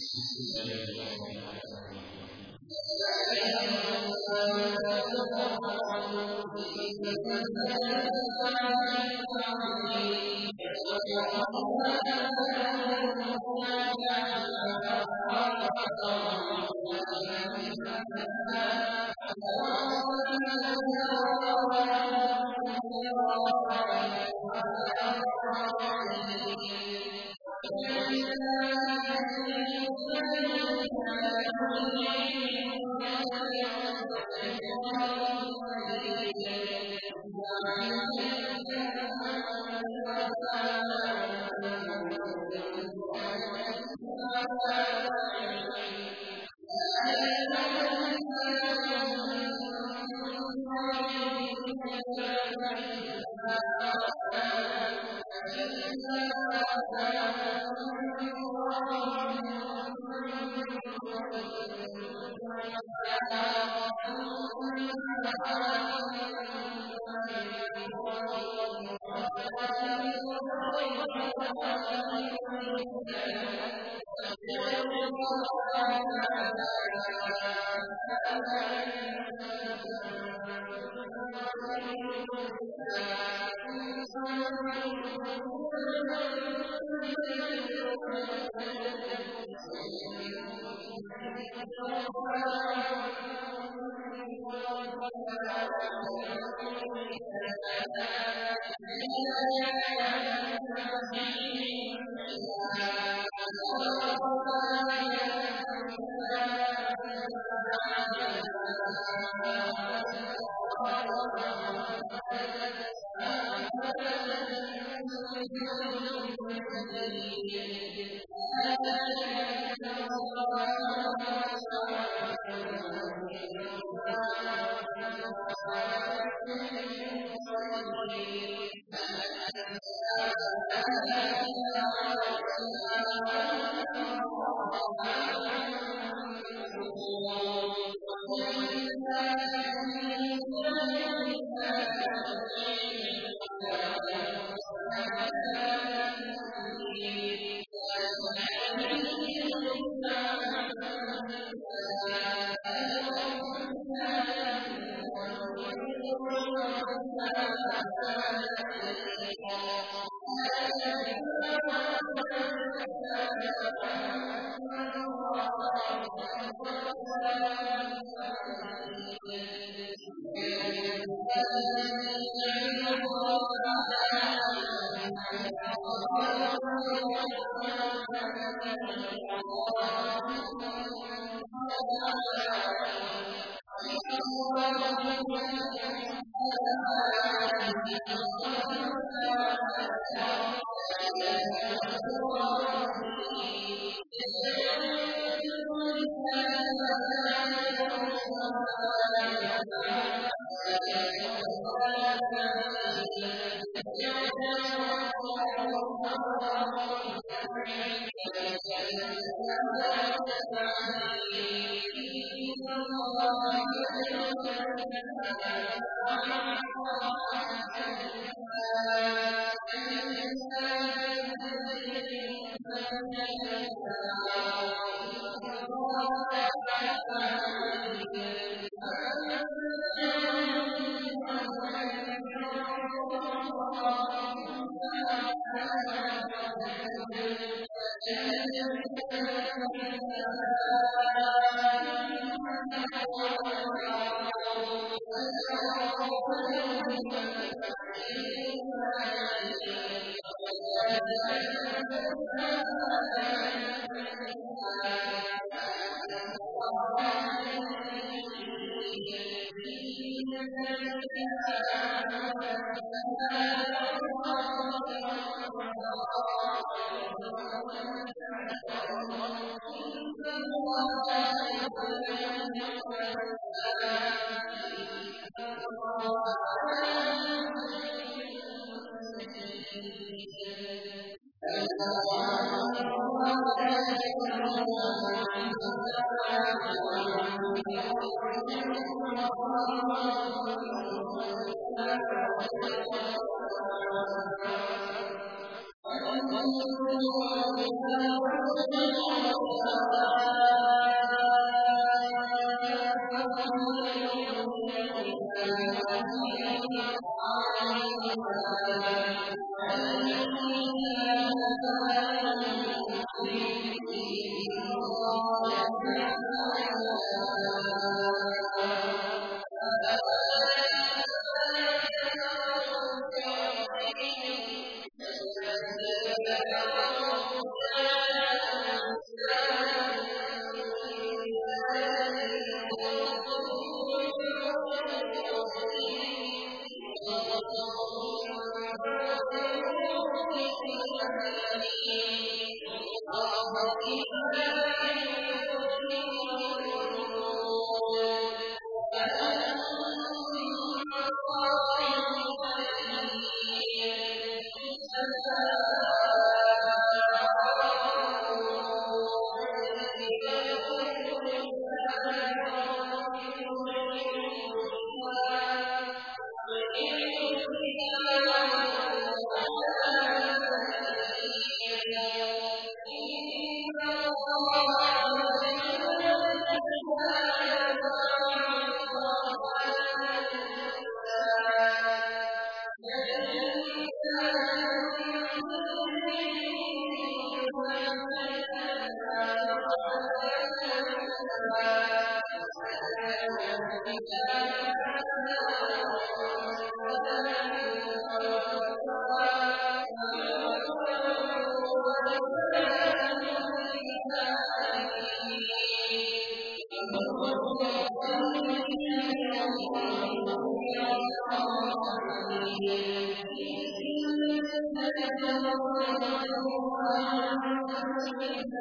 بسم الله الرحمن الرحيم يا أيها الناس اتقوا ربكم إن زلزلة الساعة عظيم يوم ترونها تذهل كل مرضعة عما أرضعت وتضع كل ذات حملها وترى الملائكة والروح حفوا طوافا عليهم وعلى الأرائك الْغَيْبِ هَٰذَا مِمَّا مَّثَلًا مِّن قَوْمِ نُوحٍ وَجَعَلْنَا وَانظُرْ كَيْفَ ضَرَبُوا لَكَ الْأَمْثَالَ يَدَيْهِ وَيَقُولُ اللَّهُ ۖ عَنْ مُّسْتَكْبِرًا وَآتَيْنَاهُمُ الْكِتَابَ فَأَنزَلْنَا مِن قَبْلِهِ التَّوْرَاةَ وَنَزَّلْنَا مِن بَعْدِهِ وَهُدًى لِّلَّذِينَ يَتَّقُونَ وَالْمُحْسِنِينَ إِنَّ الَّذِينَ يَبْغُونَ أَنفُسَهُمْ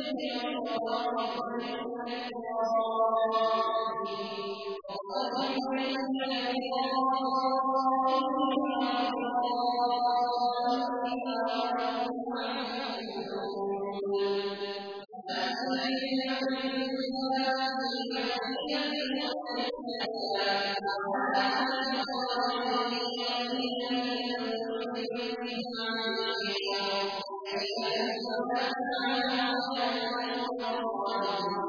سَبِيلَ اللَّهِ وَمِنَ الضَّالِّينَ ۖ أَنَّا أَرْسَلْنَا الْقُرْآنَ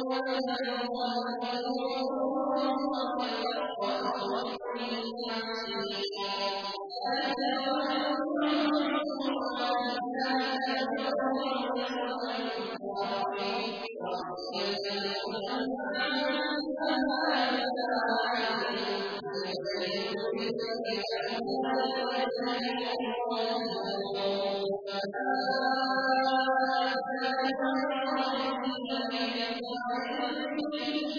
مُصَدِّقًا عَلَيْهِمْ فَيَسْتَبِقُوا السَّيِّئَاتِ وَيَتَّبِعُوا الْأَهْوَانَ فَأُولَٰئِكَ مَعَ الَّذِينَ يَتَّبِعُونَ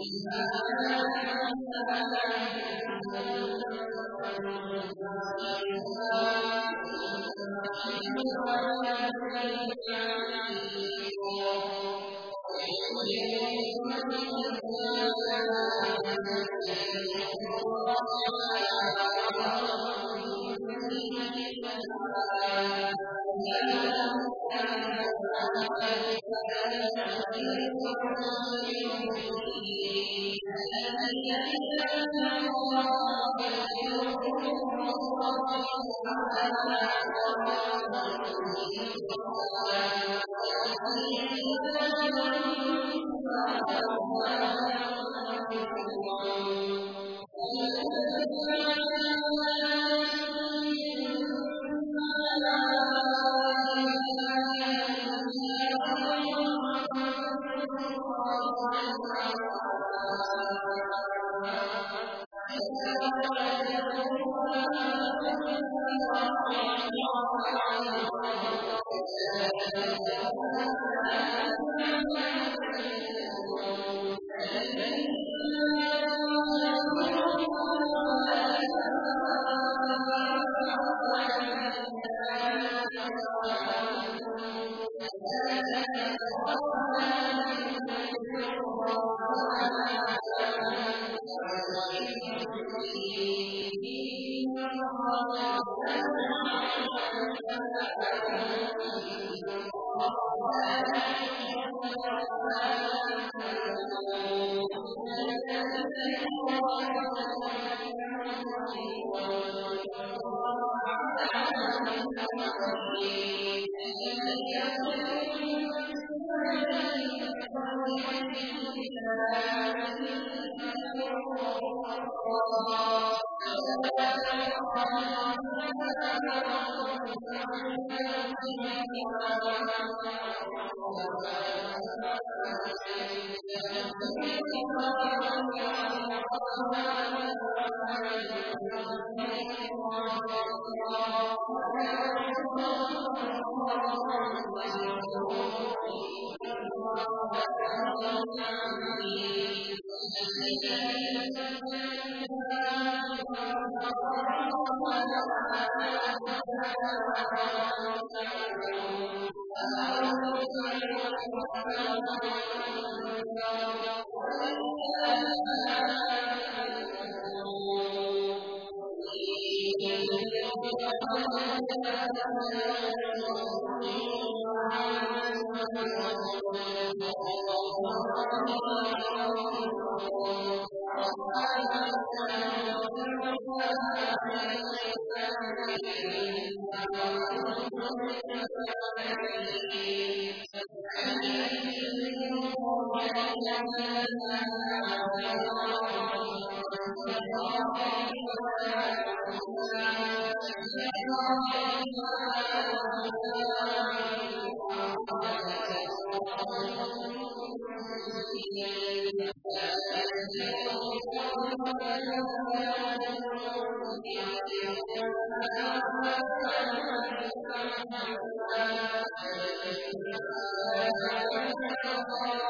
وَيَوْمَ يَقُومُ النَّاسُ لِرَبِّ وَالْكِتَابِ الْعَزِيزِ الْمُبِينِ الَّذِينَ آمَنُوا وَاتَّبَعَتْهُمُ الرَّادِفُونَ عَلَىٰ صِرَاطِهِمْ سَوَاءٍ الَّذِينَ وَلَٰكِنَّ أَصْحَابَ السَّبْتِ الَّذِينَ يَتَوَفَّوْنَ مِنكُمْ وَيَمُحُّ اللَّهُ عَذَابَهُ الْأَلِيمَ ۗ الَّذِينَ يَقْتُلُونَ الْمُؤْمِنَاتِ بِغَيْرِ إِذْنٍ لَّهُمْ جَزَاءٌ عِندَ اللَّهِ وَلَا يَحْضَنَّكَ عَلَىٰ قَلْبِكَ فَيَكُونَ مِنَ الْخَاسِرِينَ الَّذِينَ يَتَّقُونَ فَقَالُوا لَنَا ۚ وَأَصْحَابُ الْيَمِينِ هُمْ أَصْحَابُ الْجَنَّةِ وَعَرَضْنَا السَّمَاءَ الْجَحِيمَ عَنِ الْجِبِلِّ الْمُرْجَفِينَ وَالْأَوْتَادِ وَالْجَرَادِ وَمَا أَكْوَابٌ مَّتِينَةٌ وَأَنزَلْنَا مِنَ السَّمَاءِ مَاءً فَجَعَلْنَاهُ حَصِيدًا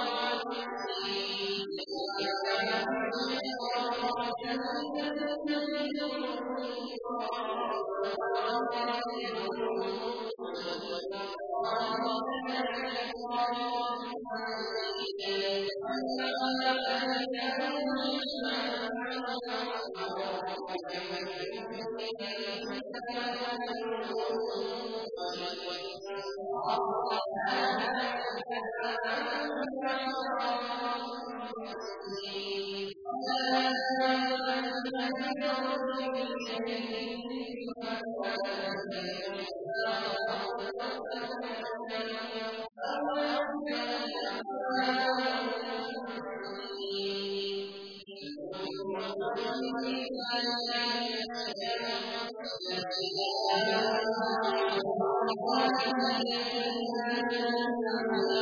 وَالصَّابِرِينَ أَجْرُهُمْ بِرَبِّهِ يَمِينُهُ وَهُوَ يُسَبِّحُ وَيَسْتَغْفِرُ وَيُسَبِّحُ وَهُوَ بِكُلِّ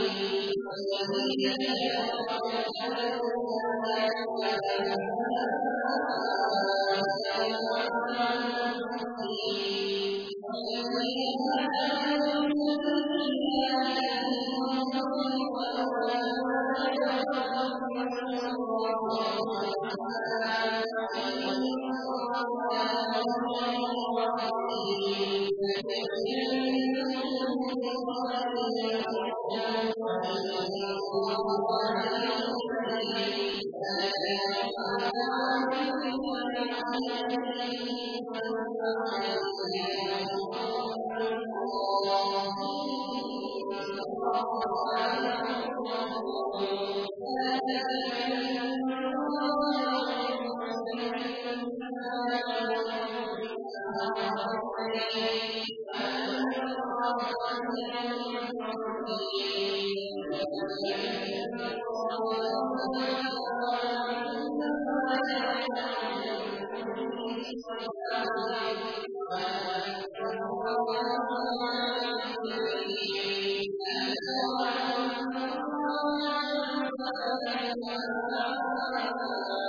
شَيْءٍ الَّذِينَ كَفَرُوا يَتَوَفَّوْنَ أَبْنَاءَكُمْ وَيَذَرُونَ أَنفُسَهُمْ خَاسِرِينَ وَالَّذِينَ آمَنُوا مِنَ الْمُؤْمِنَاتِ وَالْمُؤْمِنِينَ وَالْأَزْوَاجًا وَحُسْنَ اللَّهِ حُسْنًا ۚ وَإِنَّ اللَّهَ لَغَفُورٌ رَّحِيمٌ لَّيَجْزِيَنَّهُم بِصِدْقِهِمْ أَجْرَهُمْ وَإِنَّ اللَّهَ لَغَفُورٌ حَلِيمٌ بِأَنَّ اللَّهَ يَحْكُمُ بَيْنَ وَيَنبَغِي أَن اللَّهَ مَاءً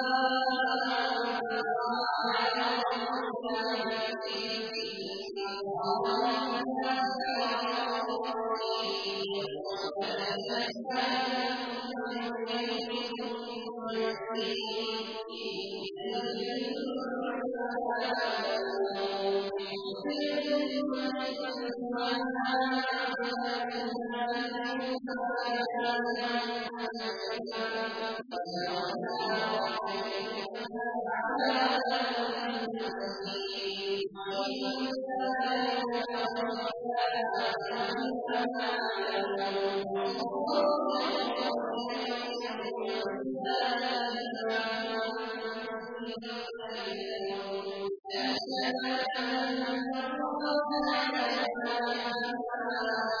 فِي السَّمَاوَاتِ وَمَن فِي الْأَرْضِ وَجَعَلْنَا عَلَىٰ كُلِّ شَيْءٍ رَّقِيبًا وَمِن ذَٰلِكَ مَثَلًا لَّهُم مَّا تَعْلَمُونَ ۚ وَاللَّهُ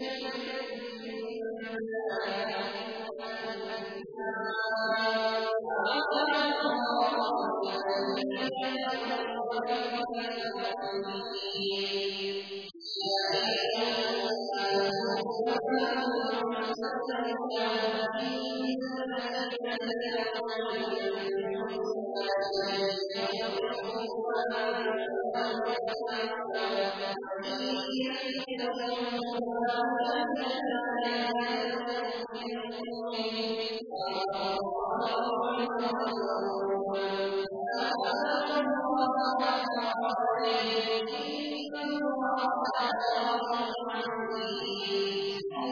يَا أَيُّهَا وَمَا أَرْسَلْنَا فِي سَنَةٍ إِلَّا رَجُلًا مُّرْسَلًا يَقْرَأُ الْقُرْآنَ وَمَن يَتَّبِعْ هُوَاهُ فَلَا يَلْتَفِتْ إِلَيْهِ فَأَمَرَهُ اللَّهُ فَقَالَ نَجِّنِي إِنَّ اللَّهَ لَرَءُوفٌ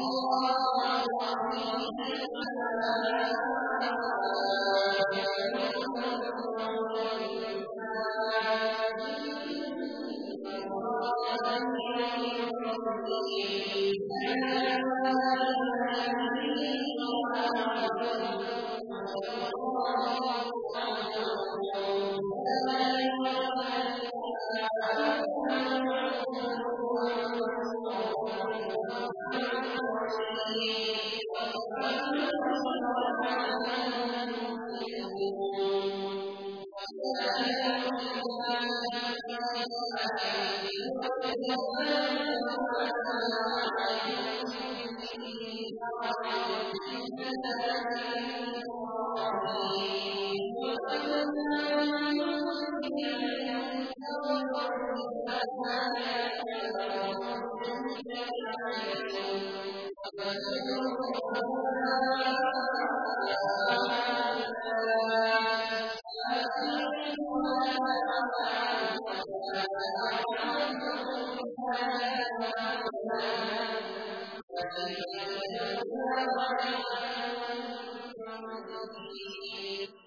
اللَّهُ أَكْبَرُ مِنْ حَيْثُ عَلَيْهِم بِمِسْرَاعٍ مِّنْ سَلَامٍ إِبْرَاهِيمَ وَأَمَّا مَنْ أُوتِيَ يَمِينَهُ فَبِشِّرْهُ بِمَغْفِرَةٍ وَأَجْرٍ كَرِيمٍ فَإِنَّهُمْ لَا يُؤْمِنُونَ